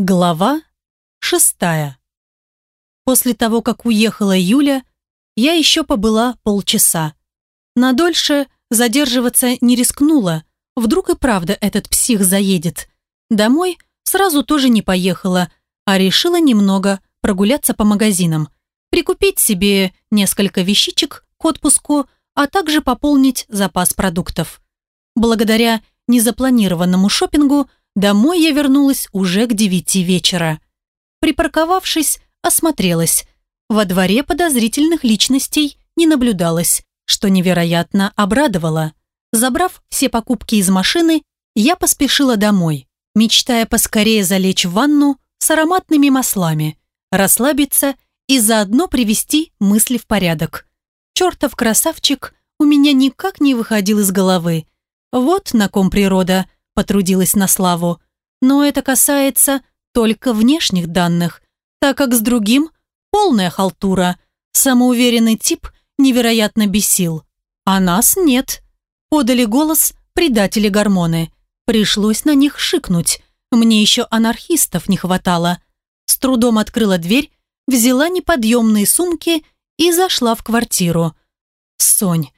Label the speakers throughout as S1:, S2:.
S1: Глава шестая. После того, как уехала Юля, я еще побыла полчаса. Надольше задерживаться не рискнула. Вдруг и правда этот псих заедет. Домой сразу тоже не поехала, а решила немного прогуляться по магазинам. Прикупить себе несколько вещичек к отпуску, а также пополнить запас продуктов. Благодаря незапланированному шопингу Домой я вернулась уже к девяти вечера. Припарковавшись, осмотрелась. Во дворе подозрительных личностей не наблюдалось, что невероятно обрадовало. Забрав все покупки из машины, я поспешила домой, мечтая поскорее залечь в ванну с ароматными маслами, расслабиться и заодно привести мысли в порядок. Чертов красавчик у меня никак не выходил из головы. Вот на ком природа – потрудилась на славу. Но это касается только внешних данных, так как с другим полная халтура. Самоуверенный тип невероятно бесил. А нас нет. Подали голос предатели гормоны. Пришлось на них шикнуть. Мне еще анархистов не хватало. С трудом открыла дверь, взяла неподъемные сумки и зашла в квартиру. «Сонь,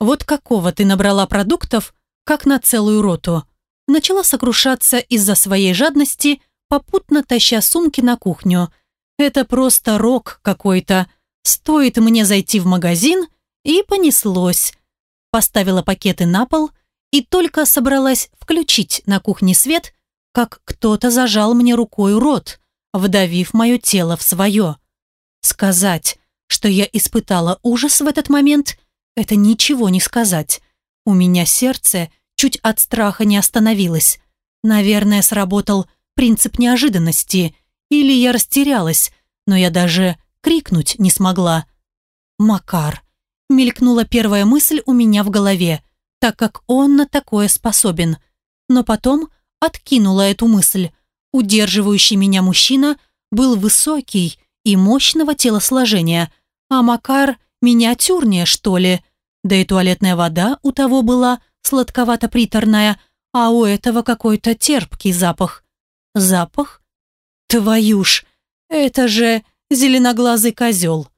S1: вот какого ты набрала продуктов, как на целую роту?» Начала сокрушаться из-за своей жадности, попутно таща сумки на кухню. Это просто рок какой-то. Стоит мне зайти в магазин, и понеслось. Поставила пакеты на пол и только собралась включить на кухне свет, как кто-то зажал мне рукой рот, вдавив мое тело в свое. Сказать, что я испытала ужас в этот момент, это ничего не сказать. У меня сердце – чуть от страха не остановилась. Наверное, сработал принцип неожиданности, или я растерялась, но я даже крикнуть не смогла. «Макар», — мелькнула первая мысль у меня в голове, так как он на такое способен. Но потом откинула эту мысль. Удерживающий меня мужчина был высокий и мощного телосложения, а Макар миниатюрнее, что ли. Да и туалетная вода у того была сладковато-приторная, а у этого какой-то терпкий запах. Запах? Твою ж, это же зеленоглазый козел.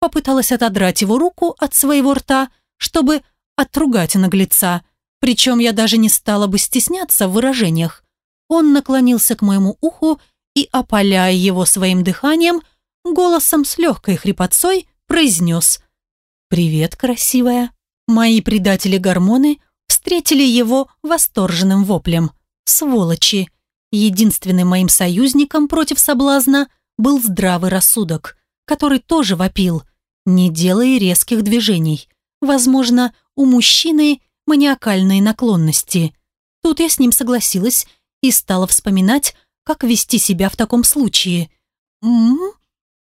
S1: Попыталась отодрать его руку от своего рта, чтобы отругать наглеца. Причем я даже не стала бы стесняться в выражениях. Он наклонился к моему уху и, опаляя его своим дыханием, голосом с легкой хрипотцой произнес «Привет, красивая». Мои предатели-гормоны встретили его восторженным воплем. Сволочи! Единственным моим союзником против соблазна был здравый рассудок, который тоже вопил, не делая резких движений. Возможно, у мужчины маниакальные наклонности. Тут я с ним согласилась и стала вспоминать, как вести себя в таком случае. «М-м-м»,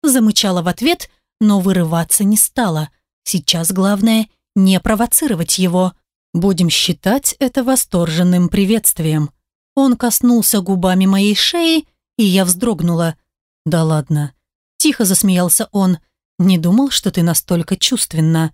S1: замычала в ответ, но вырываться не стала. Сейчас главное не провоцировать его. Будем считать это восторженным приветствием. Он коснулся губами моей шеи, и я вздрогнула. Да ладно. Тихо засмеялся он. Не думал, что ты настолько чувственна.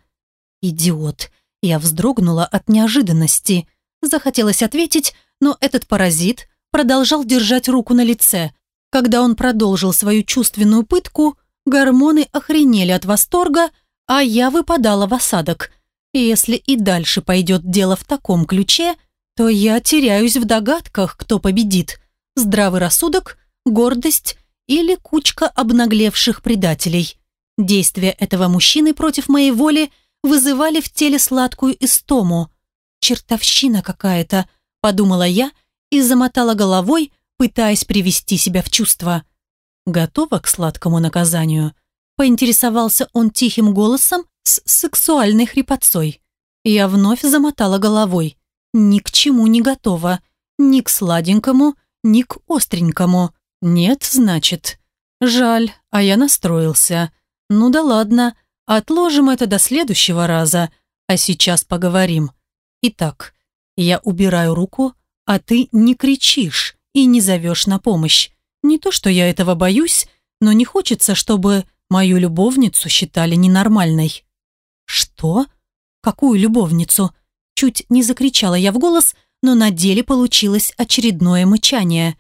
S1: Идиот. Я вздрогнула от неожиданности. Захотелось ответить, но этот паразит продолжал держать руку на лице. Когда он продолжил свою чувственную пытку, гормоны охренели от восторга, а я выпадала в осадок – если и дальше пойдет дело в таком ключе, то я теряюсь в догадках, кто победит. Здравый рассудок, гордость или кучка обнаглевших предателей. Действия этого мужчины против моей воли вызывали в теле сладкую истому. «Чертовщина какая-то», — подумала я и замотала головой, пытаясь привести себя в чувство. «Готова к сладкому наказанию?» Поинтересовался он тихим голосом, с сексуальной хрипотцой. Я вновь замотала головой. Ни к чему не готова. Ни к сладенькому, ни к остренькому. Нет, значит. Жаль, а я настроился. Ну да ладно, отложим это до следующего раза, а сейчас поговорим. Итак, я убираю руку, а ты не кричишь и не зовешь на помощь. Не то, что я этого боюсь, но не хочется, чтобы мою любовницу считали ненормальной. «Что? Какую любовницу?» Чуть не закричала я в голос, но на деле получилось очередное мычание.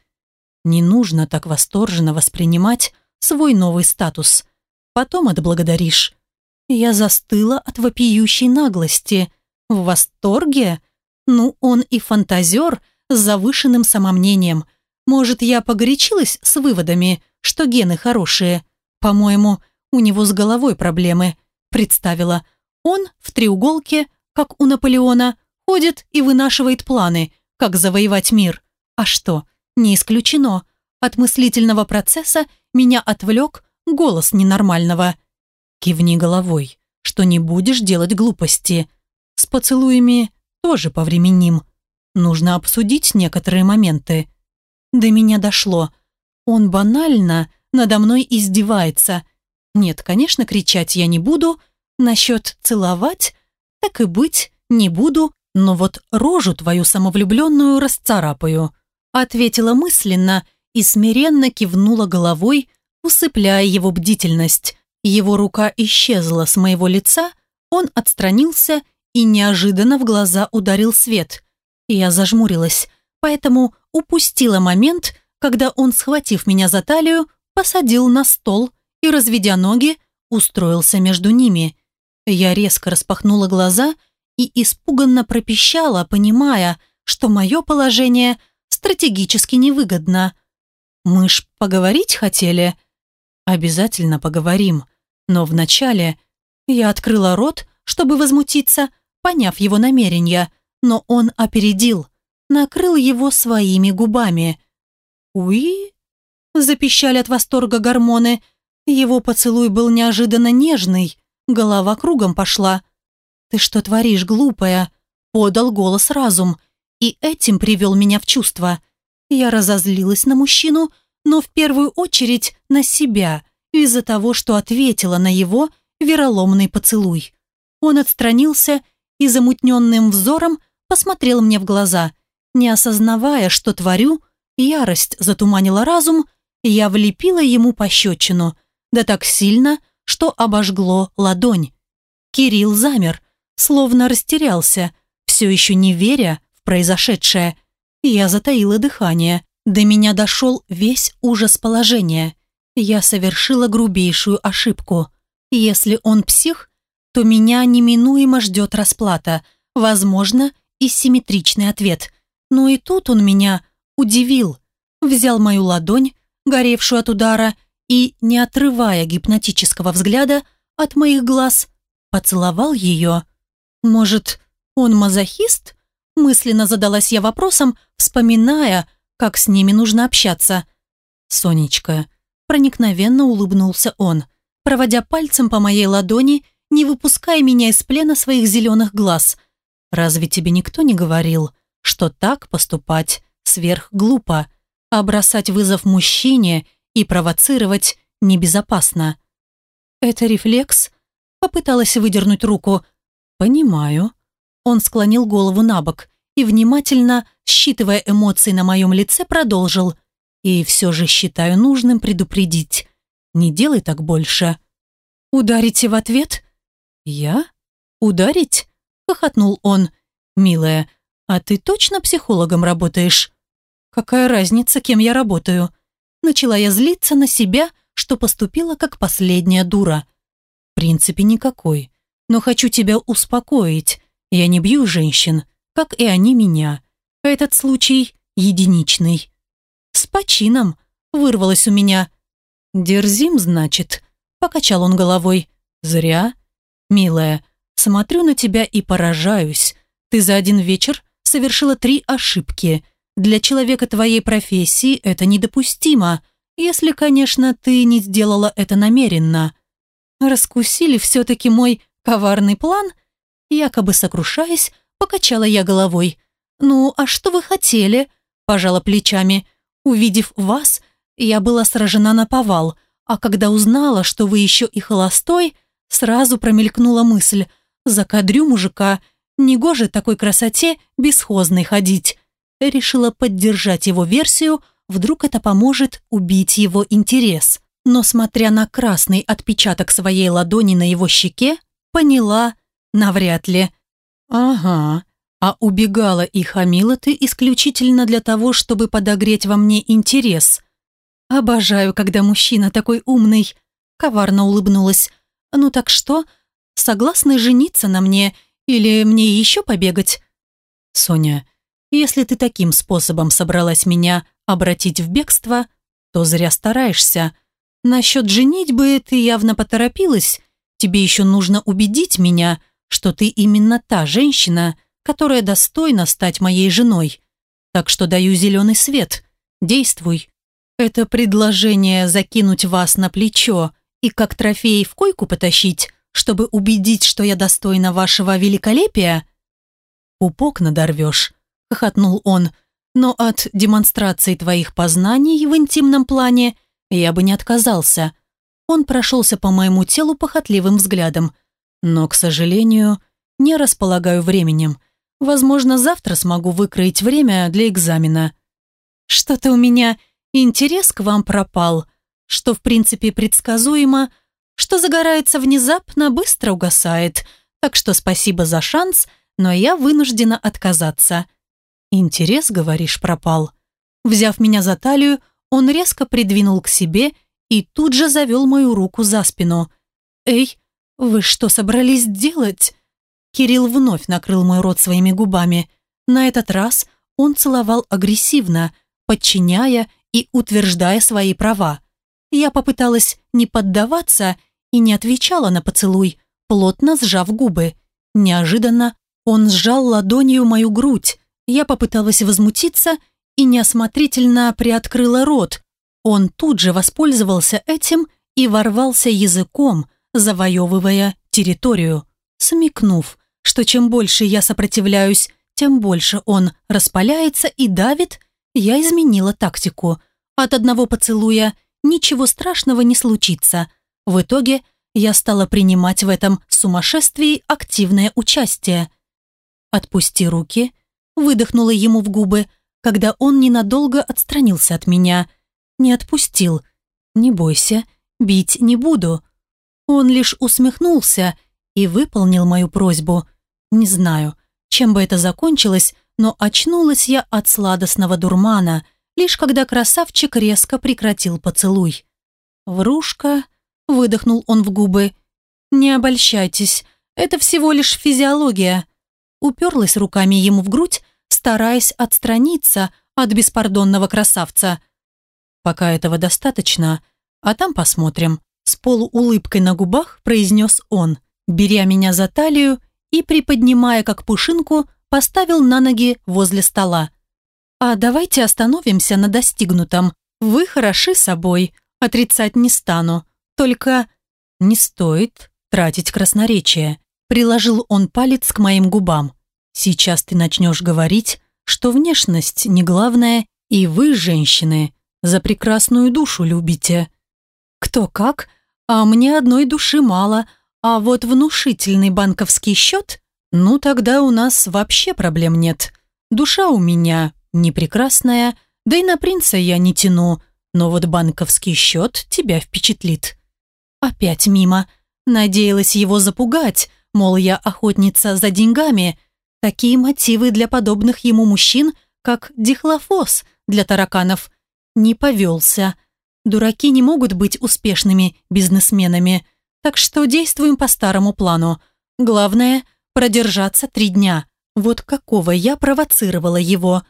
S1: Не нужно так восторженно воспринимать свой новый статус. Потом отблагодаришь. Я застыла от вопиющей наглости. В восторге? Ну, он и фантазер с завышенным самомнением. Может, я погорячилась с выводами, что гены хорошие. По-моему, у него с головой проблемы. Представила. Он в треуголке, как у Наполеона, ходит и вынашивает планы, как завоевать мир. А что, не исключено. От мыслительного процесса меня отвлек голос ненормального. Кивни головой, что не будешь делать глупости. С поцелуями тоже повременим. Нужно обсудить некоторые моменты. До меня дошло. Он банально надо мной издевается. Нет, конечно, кричать я не буду. Насчет целовать, так и быть, не буду. Но вот рожу твою самовлюбленную расцарапаю. Ответила мысленно и смиренно кивнула головой, усыпляя его бдительность. Его рука исчезла с моего лица, он отстранился и неожиданно в глаза ударил свет. Я зажмурилась, поэтому упустила момент, когда он, схватив меня за талию, посадил на стол и, разведя ноги, устроился между ними. Я резко распахнула глаза и испуганно пропищала, понимая, что мое положение стратегически невыгодно. «Мы ж поговорить хотели?» «Обязательно поговорим», но вначале я открыла рот, чтобы возмутиться, поняв его намерения, но он опередил, накрыл его своими губами. «Уи?» – запищали от восторга гормоны. Его поцелуй был неожиданно нежный, голова кругом пошла. «Ты что творишь, глупая?» – подал голос разум, и этим привел меня в чувство. Я разозлилась на мужчину, но в первую очередь на себя – из-за того, что ответила на его вероломный поцелуй. Он отстранился и замутненным взором посмотрел мне в глаза. Не осознавая, что творю, ярость затуманила разум, я влепила ему пощечину, да так сильно, что обожгло ладонь. Кирилл замер, словно растерялся, все еще не веря в произошедшее. Я затаила дыхание. До меня дошел весь ужас положения. Я совершила грубейшую ошибку. Если он псих, то меня неминуемо ждет расплата, возможно, и симметричный ответ. Но и тут он меня удивил. Взял мою ладонь, горевшую от удара, и, не отрывая гипнотического взгляда от моих глаз, поцеловал ее. Может, он мазохист? Мысленно задалась я вопросом, вспоминая, как с ними нужно общаться. «Сонечка, Проникновенно улыбнулся он, проводя пальцем по моей ладони, не выпуская меня из плена своих зеленых глаз. «Разве тебе никто не говорил, что так поступать сверх глупо, а бросать вызов мужчине и провоцировать небезопасно?» «Это рефлекс?» Попыталась выдернуть руку. «Понимаю». Он склонил голову на бок и, внимательно, считывая эмоции на моем лице, продолжил – и все же считаю нужным предупредить. Не делай так больше. Ударите в ответ? Я? Ударить? Хохотнул он. Милая, а ты точно психологом работаешь? Какая разница, кем я работаю? Начала я злиться на себя, что поступила как последняя дура. В принципе, никакой. Но хочу тебя успокоить. Я не бью женщин, как и они меня. Этот случай единичный. «С почином!» – вырвалось у меня. «Дерзим, значит?» – покачал он головой. «Зря. Милая, смотрю на тебя и поражаюсь. Ты за один вечер совершила три ошибки. Для человека твоей профессии это недопустимо, если, конечно, ты не сделала это намеренно. Раскусили все-таки мой коварный план?» Якобы сокрушаясь, покачала я головой. «Ну, а что вы хотели?» – пожала плечами – Увидев вас, я была сражена на повал, а когда узнала, что вы еще и холостой, сразу промелькнула мысль «Закадрю мужика, негоже такой красоте бесхозной ходить». Решила поддержать его версию, вдруг это поможет убить его интерес. Но смотря на красный отпечаток своей ладони на его щеке, поняла, навряд ли. «Ага, а убегала и хамила ты исключительно для того, чтобы подогреть во мне интерес. Обожаю, когда мужчина такой умный. Коварно улыбнулась. Ну так что? Согласны жениться на мне или мне еще побегать? Соня, если ты таким способом собралась меня обратить в бегство, то зря стараешься. Насчет женитьбы ты явно поторопилась. Тебе еще нужно убедить меня, что ты именно та женщина, которая достойна стать моей женой. Так что даю зеленый свет. Действуй. Это предложение закинуть вас на плечо и как трофей в койку потащить, чтобы убедить, что я достойна вашего великолепия? Пупок надорвешь, хохотнул он, но от демонстрации твоих познаний в интимном плане я бы не отказался. Он прошелся по моему телу похотливым взглядом, но, к сожалению, не располагаю временем. Возможно, завтра смогу выкроить время для экзамена. Что-то у меня интерес к вам пропал, что в принципе предсказуемо, что загорается внезапно, быстро угасает. Так что спасибо за шанс, но я вынуждена отказаться. Интерес, говоришь, пропал. Взяв меня за талию, он резко придвинул к себе и тут же завел мою руку за спину. «Эй, вы что собрались делать?» Кирилл вновь накрыл мой рот своими губами. На этот раз он целовал агрессивно, подчиняя и утверждая свои права. Я попыталась не поддаваться и не отвечала на поцелуй, плотно сжав губы. Неожиданно он сжал ладонью мою грудь. Я попыталась возмутиться и неосмотрительно приоткрыла рот. Он тут же воспользовался этим и ворвался языком, завоевывая территорию, смекнув, что чем больше я сопротивляюсь, тем больше он распаляется и давит, я изменила тактику. От одного поцелуя ничего страшного не случится. В итоге я стала принимать в этом сумасшествии активное участие. «Отпусти руки», выдохнула ему в губы, когда он ненадолго отстранился от меня. Не отпустил. «Не бойся, бить не буду». Он лишь усмехнулся и выполнил мою просьбу. Не знаю, чем бы это закончилось, но очнулась я от сладостного дурмана, лишь когда красавчик резко прекратил поцелуй. «Врушка», — выдохнул он в губы, — «не обольщайтесь, это всего лишь физиология». Уперлась руками ему в грудь, стараясь отстраниться от беспардонного красавца. «Пока этого достаточно, а там посмотрим», — с полуулыбкой на губах произнес он, беря меня за талию и, приподнимая как пушинку, поставил на ноги возле стола. «А давайте остановимся на достигнутом. Вы хороши собой, отрицать не стану. Только не стоит тратить красноречие». Приложил он палец к моим губам. «Сейчас ты начнешь говорить, что внешность не главное, и вы, женщины, за прекрасную душу любите». «Кто как? А мне одной души мало, а вот внушительный банковский счет ну, тогда у нас вообще проблем нет. Душа у меня не прекрасная, да и на принца я не тяну, но вот банковский счет тебя впечатлит. Опять мимо. Надеялась его запугать, мол, я охотница за деньгами. Такие мотивы для подобных ему мужчин, как дихлофос для тараканов. Не повелся. Дураки не могут быть успешными бизнесменами, так что действуем по старому плану. Главное – продержаться три дня. Вот какого я провоцировала его.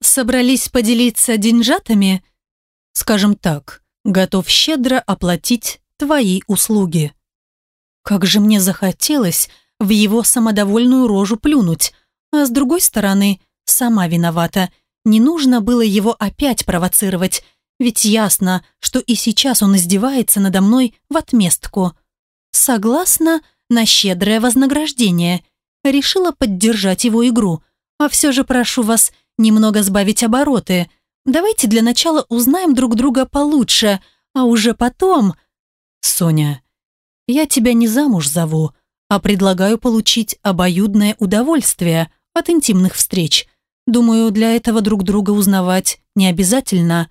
S1: Собрались поделиться деньжатами? Скажем так, готов щедро оплатить твои услуги. Как же мне захотелось в его самодовольную рожу плюнуть, а с другой стороны, сама виновата. Не нужно было его опять провоцировать, ведь ясно, что и сейчас он издевается надо мной в отместку. Согласна на щедрое вознаграждение решила поддержать его игру. А все же прошу вас немного сбавить обороты. Давайте для начала узнаем друг друга получше, а уже потом... Соня, я тебя не замуж зову, а предлагаю получить обоюдное удовольствие от интимных встреч. Думаю, для этого друг друга узнавать не обязательно.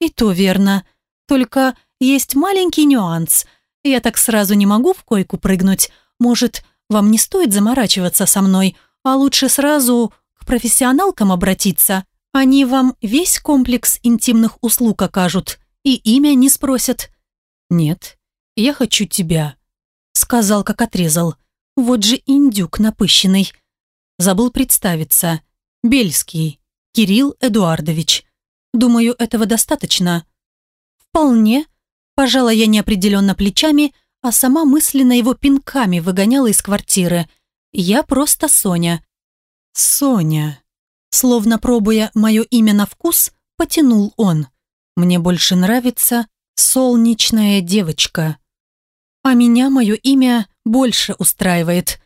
S1: И то верно. Только есть маленький нюанс. Я так сразу не могу в койку прыгнуть. Может, вам не стоит заморачиваться со мной, а лучше сразу к профессионалкам обратиться. Они вам весь комплекс интимных услуг окажут. и имя не спросят. Нет, я хочу тебя. Сказал, как отрезал. Вот же индюк напыщенный. Забыл представиться. Бельский. Кирилл Эдуардович. Думаю, этого достаточно. Вполне. Пожала я неопределенно плечами, а сама мысленно его пинками выгоняла из квартиры. Я просто Соня. Соня. Словно пробуя мое имя на вкус, потянул он. Мне больше нравится солнечная девочка. А меня мое имя больше устраивает.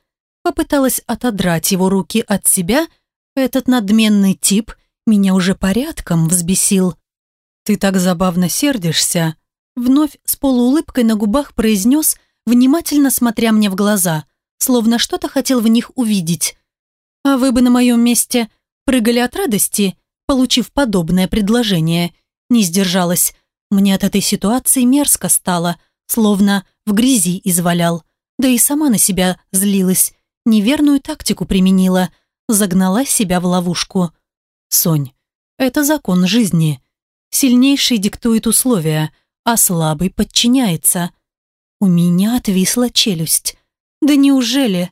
S1: Попыталась отодрать его руки от себя. Этот надменный тип меня уже порядком взбесил. «Ты так забавно сердишься», вновь с полуулыбкой на губах произнес, внимательно смотря мне в глаза, словно что-то хотел в них увидеть. «А вы бы на моем месте прыгали от радости, получив подобное предложение?» Не сдержалась. Мне от этой ситуации мерзко стало, словно в грязи извалял. Да и сама на себя злилась. Неверную тактику применила. Загнала себя в ловушку. Сонь, это закон жизни. Сильнейший диктует условия, а слабый подчиняется. У меня отвисла челюсть. Да неужели?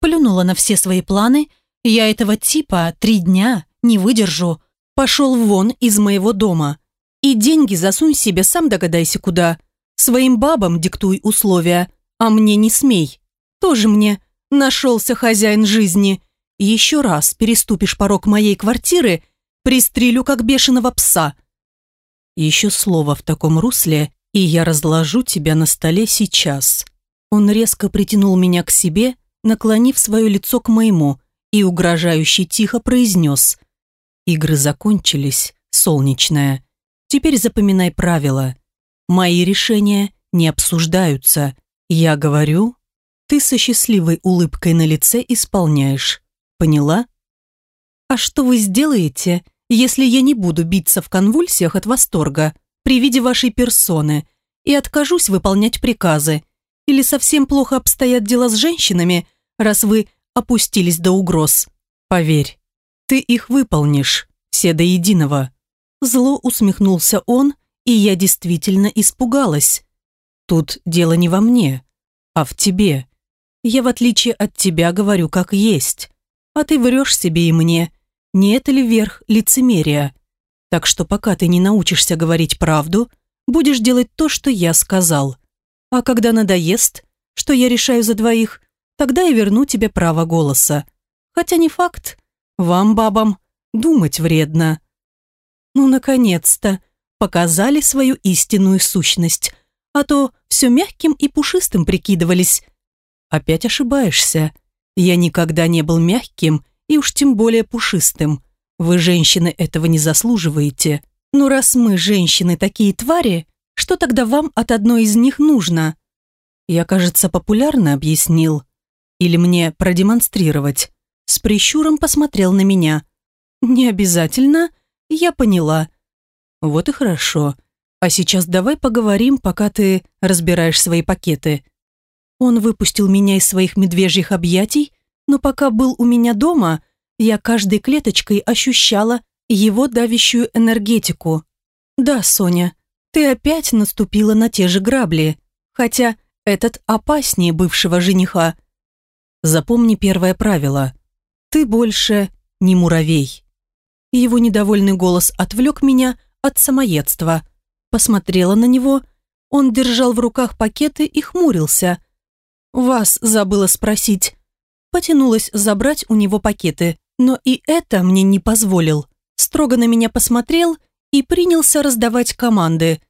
S1: Плюнула на все свои планы. Я этого типа три дня не выдержу. Пошел вон из моего дома. И деньги засунь себе, сам догадайся куда. Своим бабам диктуй условия, а мне не смей. Тоже мне нашелся хозяин жизни. Еще раз переступишь порог моей квартиры, пристрелю как бешеного пса. Еще слово в таком русле, и я разложу тебя на столе сейчас. Он резко притянул меня к себе, наклонив свое лицо к моему, и угрожающе тихо произнес. Игры закончились, солнечная. Теперь запоминай правила. Мои решения не обсуждаются. Я говорю, ты со счастливой улыбкой на лице исполняешь. Поняла? А что вы сделаете, если я не буду биться в конвульсиях от восторга при виде вашей персоны и откажусь выполнять приказы? Или совсем плохо обстоят дела с женщинами, раз вы опустились до угроз? Поверь, ты их выполнишь, все до единого. Зло усмехнулся он, и я действительно испугалась. Тут дело не во мне, а в тебе. Я, в отличие от тебя, говорю как есть. А ты врешь себе и мне. Не это ли верх лицемерия? Так что пока ты не научишься говорить правду, будешь делать то, что я сказал. А когда надоест, что я решаю за двоих, тогда я верну тебе право голоса. Хотя не факт. Вам, бабам, думать вредно. Ну, наконец-то, показали свою истинную сущность, а то все мягким и пушистым прикидывались. Опять ошибаешься. Я никогда не был мягким и уж тем более пушистым. Вы, женщины, этого не заслуживаете. Ну, раз мы, женщины, такие твари, что тогда вам от одной из них нужно? Я, кажется, популярно объяснил. Или мне продемонстрировать? С прищуром посмотрел на меня. Не обязательно, я поняла. Вот и хорошо. А сейчас давай поговорим, пока ты разбираешь свои пакеты. Он выпустил меня из своих медвежьих объятий, но пока был у меня дома, я каждой клеточкой ощущала его давящую энергетику. Да, Соня, ты опять наступила на те же грабли, хотя этот опаснее бывшего жениха. Запомни первое правило. Ты больше не муравей. Его недовольный голос отвлек меня от самоедства. Посмотрела на него. Он держал в руках пакеты и хмурился. «Вас забыла спросить». Потянулась забрать у него пакеты, но и это мне не позволил. Строго на меня посмотрел и принялся раздавать команды.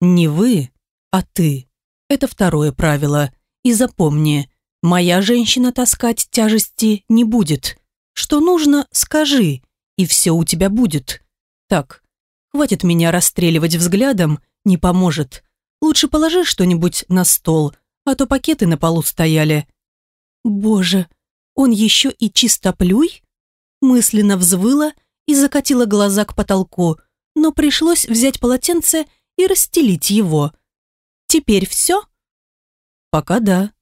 S1: «Не вы, а ты. Это второе правило. И запомни, моя женщина таскать тяжести не будет. Что нужно, скажи, и все у тебя будет. Так, хватит меня расстреливать взглядом, не поможет. Лучше положи что-нибудь на стол, а то пакеты на полу стояли. Боже, он еще и чистоплюй? Мысленно взвыла и закатила глаза к потолку, но пришлось взять полотенце и расстелить его. Теперь все? Пока да,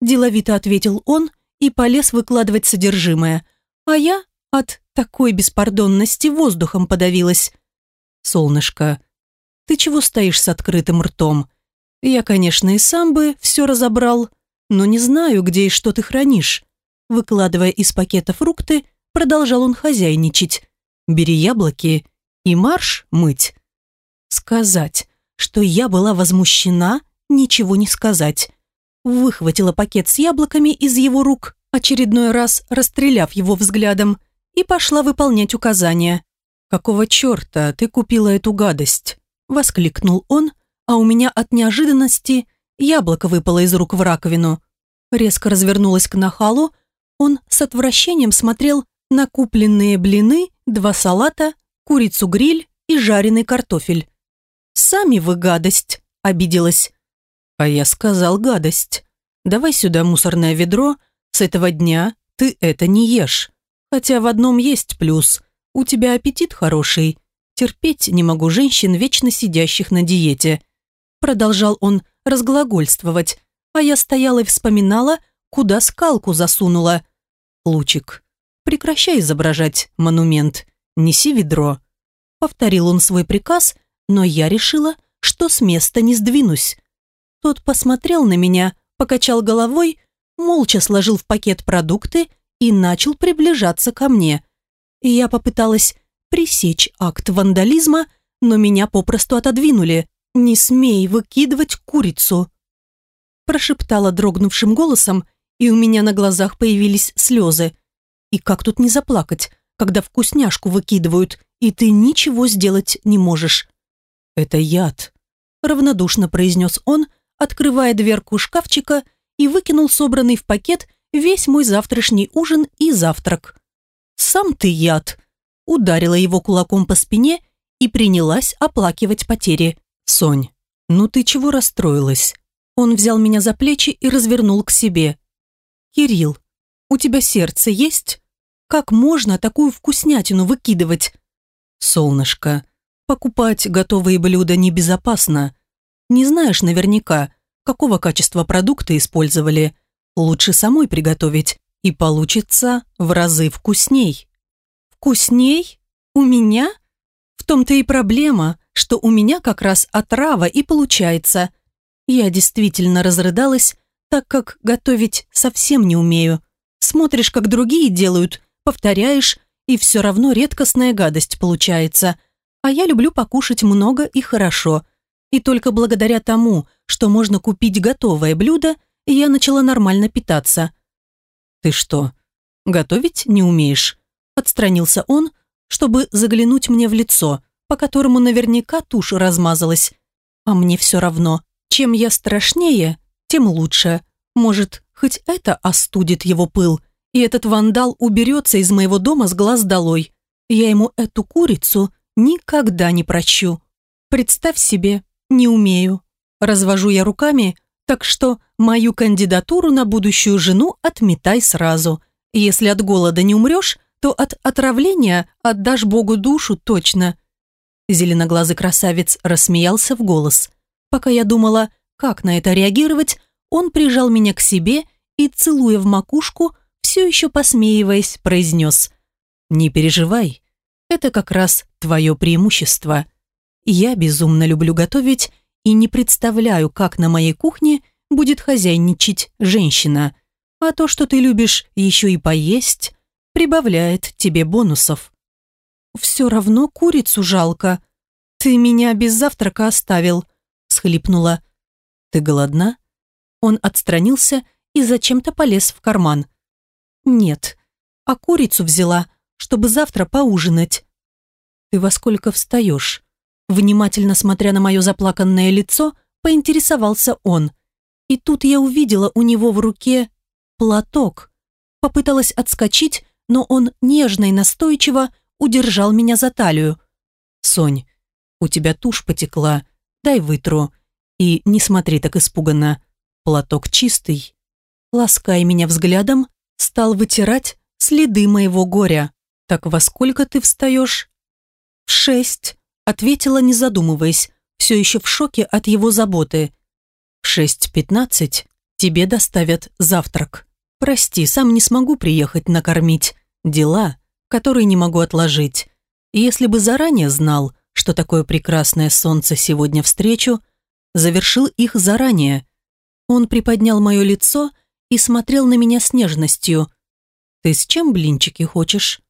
S1: деловито ответил он и полез выкладывать содержимое, а я от такой беспардонности воздухом подавилась. «Солнышко, Ты чего стоишь с открытым ртом? Я, конечно, и сам бы все разобрал, но не знаю, где и что ты хранишь. Выкладывая из пакета фрукты, продолжал он хозяйничать. Бери яблоки и марш мыть. Сказать, что я была возмущена, ничего не сказать. Выхватила пакет с яблоками из его рук, очередной раз расстреляв его взглядом, и пошла выполнять указания. «Какого черта ты купила эту гадость?» – воскликнул он, а у меня от неожиданности яблоко выпало из рук в раковину. Резко развернулась к нахалу, он с отвращением смотрел на купленные блины, два салата, курицу-гриль и жареный картофель. «Сами вы гадость», – обиделась. «А я сказал гадость. Давай сюда мусорное ведро, с этого дня ты это не ешь. Хотя в одном есть плюс. У тебя аппетит хороший. Терпеть не могу женщин, вечно сидящих на диете». Продолжал он разглагольствовать, а я стояла и вспоминала, куда скалку засунула. «Лучик, прекращай изображать монумент. Неси ведро». Повторил он свой приказ, но я решила, что с места не сдвинусь. Тот посмотрел на меня, покачал головой, молча сложил в пакет продукты и начал приближаться ко мне. Я попыталась пресечь акт вандализма, но меня попросту отодвинули. «Не смей выкидывать курицу!» Прошептала дрогнувшим голосом, и у меня на глазах появились слезы. И как тут не заплакать, когда вкусняшку выкидывают, и ты ничего сделать не можешь? «Это яд», – равнодушно произнес он, открывая дверку шкафчика и выкинул собранный в пакет весь мой завтрашний ужин и завтрак. «Сам ты яд», – ударила его кулаком по спине и принялась оплакивать потери. «Сонь, ну ты чего расстроилась?» Он взял меня за плечи и развернул к себе. «Кирилл, у тебя сердце есть? Как можно такую вкуснятину выкидывать?» «Солнышко, Покупать готовые блюда небезопасно. Не знаешь наверняка, какого качества продукты использовали. Лучше самой приготовить, и получится в разы вкусней. Вкусней? У меня? В том-то и проблема, что у меня как раз отрава и получается. Я действительно разрыдалась, так как готовить совсем не умею. Смотришь, как другие делают, повторяешь, и все равно редкостная гадость получается – а я люблю покушать много и хорошо. И только благодаря тому, что можно купить готовое блюдо, я начала нормально питаться. «Ты что, готовить не умеешь?» Отстранился он, чтобы заглянуть мне в лицо, по которому наверняка тушь размазалась. А мне все равно. Чем я страшнее, тем лучше. Может, хоть это остудит его пыл, и этот вандал уберется из моего дома с глаз долой. Я ему эту курицу никогда не прощу. Представь себе, не умею. Развожу я руками, так что мою кандидатуру на будущую жену отметай сразу. Если от голода не умрешь, то от отравления отдашь Богу душу точно. Зеленоглазый красавец рассмеялся в голос. Пока я думала, как на это реагировать, он прижал меня к себе и, целуя в макушку, все еще посмеиваясь, произнес «Не переживай, это как раз твое преимущество. Я безумно люблю готовить и не представляю, как на моей кухне будет хозяйничать женщина. А то, что ты любишь еще и поесть, прибавляет тебе бонусов. Все равно курицу жалко. Ты меня без завтрака оставил, схлипнула. Ты голодна? Он отстранился и зачем-то полез в карман. Нет, а курицу взяла, чтобы завтра поужинать. Ты во сколько встаешь? Внимательно смотря на мое заплаканное лицо, поинтересовался он. И тут я увидела у него в руке платок. Попыталась отскочить, но он нежно и настойчиво удержал меня за талию. «Сонь, у тебя тушь потекла, дай вытру. И не смотри так испуганно, платок чистый». Лаская меня взглядом, стал вытирать следы моего горя. «Так во сколько ты встаешь?» «В шесть», — ответила, не задумываясь, все еще в шоке от его заботы. «В шесть пятнадцать тебе доставят завтрак. Прости, сам не смогу приехать накормить. Дела, которые не могу отложить. Если бы заранее знал, что такое прекрасное солнце сегодня встречу, завершил их заранее. Он приподнял мое лицо и смотрел на меня с нежностью. «Ты с чем блинчики хочешь?»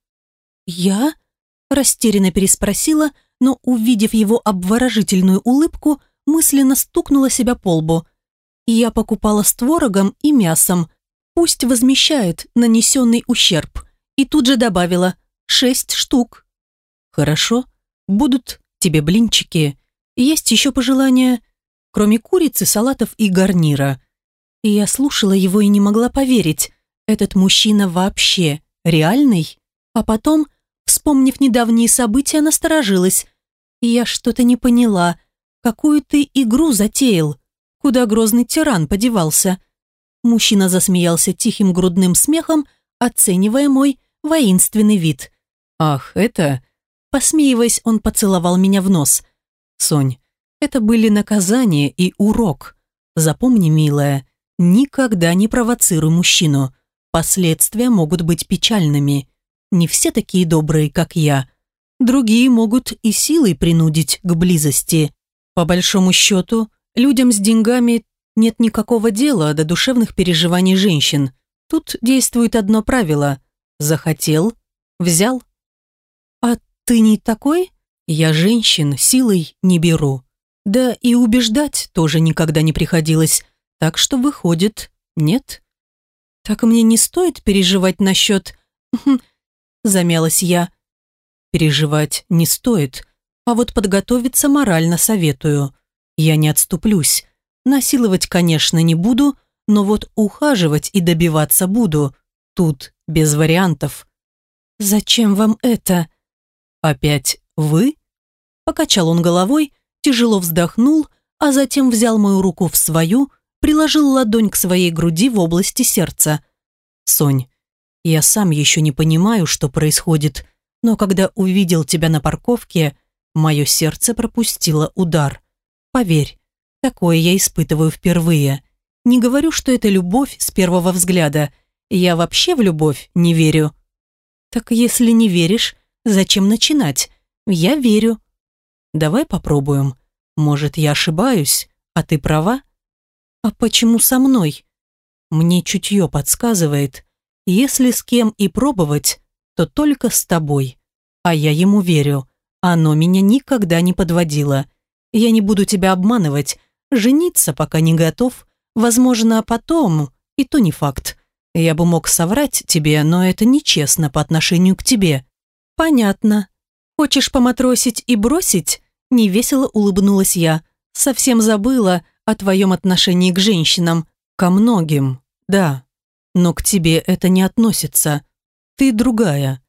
S1: «Я?» – растерянно переспросила, но, увидев его обворожительную улыбку, мысленно стукнула себя по лбу. «Я покупала с творогом и мясом. Пусть возмещает нанесенный ущерб». И тут же добавила «шесть штук». «Хорошо, будут тебе блинчики. Есть еще пожелания, кроме курицы, салатов и гарнира». И я слушала его и не могла поверить. Этот мужчина вообще реальный? А потом, вспомнив недавние события, насторожилась. Я что-то не поняла. Какую ты игру затеял? Куда грозный тиран подевался? Мужчина засмеялся тихим грудным смехом, оценивая мой воинственный вид. «Ах, это...» Посмеиваясь, он поцеловал меня в нос. «Сонь, это были наказание и урок. Запомни, милая, никогда не провоцируй мужчину. Последствия могут быть печальными. Не все такие добрые, как я. Другие могут и силой принудить к близости. По большому счету, людям с деньгами нет никакого дела до душевных переживаний женщин. Тут действует одно правило. Захотел – взял. А ты не такой? Я женщин силой не беру. Да и убеждать тоже никогда не приходилось. Так что выходит, нет. Так мне не стоит переживать насчет... Замялась я. Переживать не стоит, а вот подготовиться морально советую. Я не отступлюсь. Насиловать, конечно, не буду, но вот ухаживать и добиваться буду. Тут без вариантов. «Зачем вам это?» «Опять вы?» Покачал он головой, тяжело вздохнул, а затем взял мою руку в свою, приложил ладонь к своей груди в области сердца. «Сонь, я сам еще не понимаю, что происходит, но когда увидел тебя на парковке, мое сердце пропустило удар. Поверь, такое я испытываю впервые. Не говорю, что это любовь с первого взгляда. Я вообще в любовь не верю. Так если не веришь, зачем начинать? Я верю. Давай попробуем. Может, я ошибаюсь, а ты права? А почему со мной? Мне чутье подсказывает, если с кем и пробовать, то только с тобой. А я ему верю. Оно меня никогда не подводило. Я не буду тебя обманывать. Жениться пока не готов. Возможно, потом, и то не факт. Я бы мог соврать тебе, но это нечестно по отношению к тебе. Понятно. Хочешь поматросить и бросить? Невесело улыбнулась я. Совсем забыла о твоем отношении к женщинам. Ко многим, да. Но к тебе это не относится. Ты другая.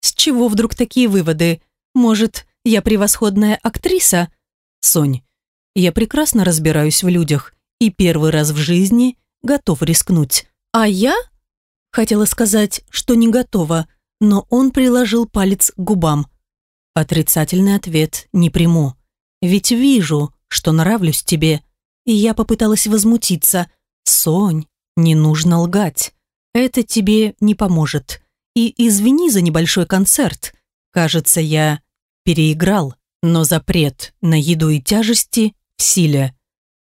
S1: С чего вдруг такие выводы? Может, я превосходная актриса? Сонь, я прекрасно разбираюсь в людях и первый раз в жизни готов рискнуть. А я? Хотела сказать, что не готова, но он приложил палец к губам. Отрицательный ответ не приму. Ведь вижу, что нравлюсь тебе. И я попыталась возмутиться. Сонь, не нужно лгать. Это тебе не поможет. И извини за небольшой концерт. Кажется, я переиграл, но запрет на еду и тяжести в силе.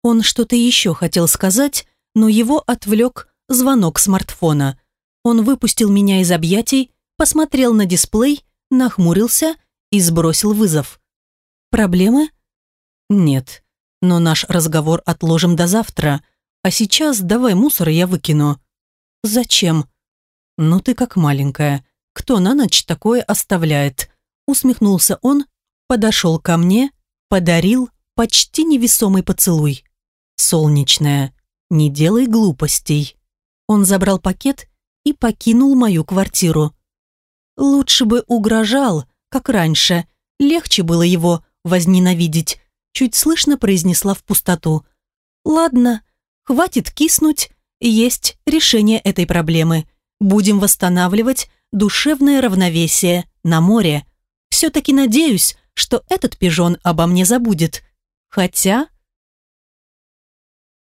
S1: Он что-то еще хотел сказать, но его отвлек звонок смартфона. Он выпустил меня из объятий, посмотрел на дисплей, нахмурился и сбросил вызов. «Проблемы?» «Нет, но наш разговор отложим до завтра, а сейчас давай мусор я выкину». «Зачем?» «Ну ты как маленькая. Кто на ночь такое оставляет?» Усмехнулся он, подошел ко мне, подарил почти невесомый поцелуй. «Солнечная, не делай глупостей». Он забрал пакет и покинул мою квартиру. Лучше бы угрожал, как раньше. Легче было его возненавидеть. Чуть слышно произнесла в пустоту. «Ладно, хватит киснуть, есть решение этой проблемы. Будем восстанавливать душевное равновесие на море. Все-таки надеюсь, что этот пижон обо мне забудет. Хотя